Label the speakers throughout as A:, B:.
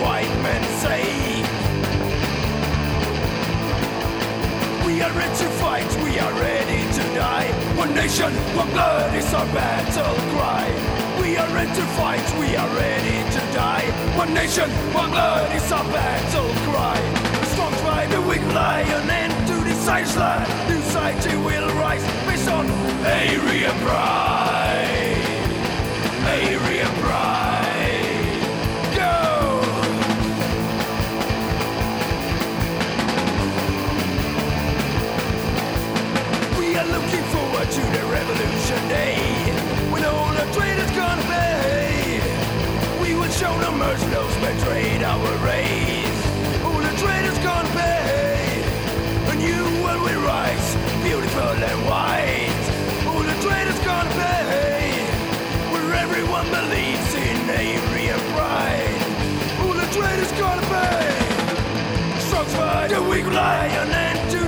A: white man's sake. We are ready to fight, we are ready to die. One nation, one blood is our battle cry. We are ready to fight, we are ready to die. One nation, one blood is our battle cry. Strong by the weak lion and to the science line. New society will rise based on Aryan pride. Are looking forward to the revolution day when all the traitors gonna pay. We will show mercy those betrayed our race. All the traitors gonna pay. A new world will rise, beautiful and white. All the traitors gonna pay. Where everyone believes in Aryan pride. All the traitors gonna pay. Strong by the weak lion and to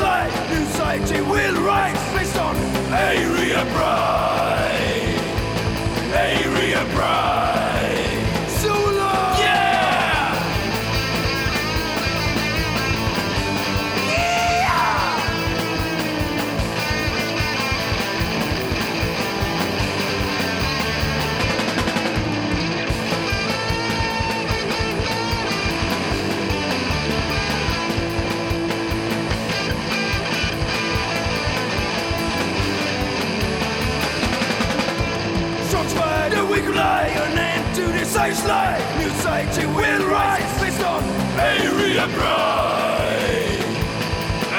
A: life. New society will rise based on Aryan pride. Aryan pride. why do we cry? An end to this ice lie. New society will rise based on Aryan pride.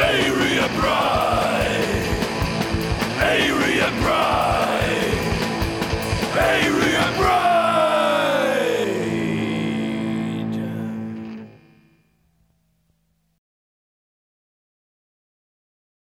A: Aryan pride. Aryan pride. Aryan pride.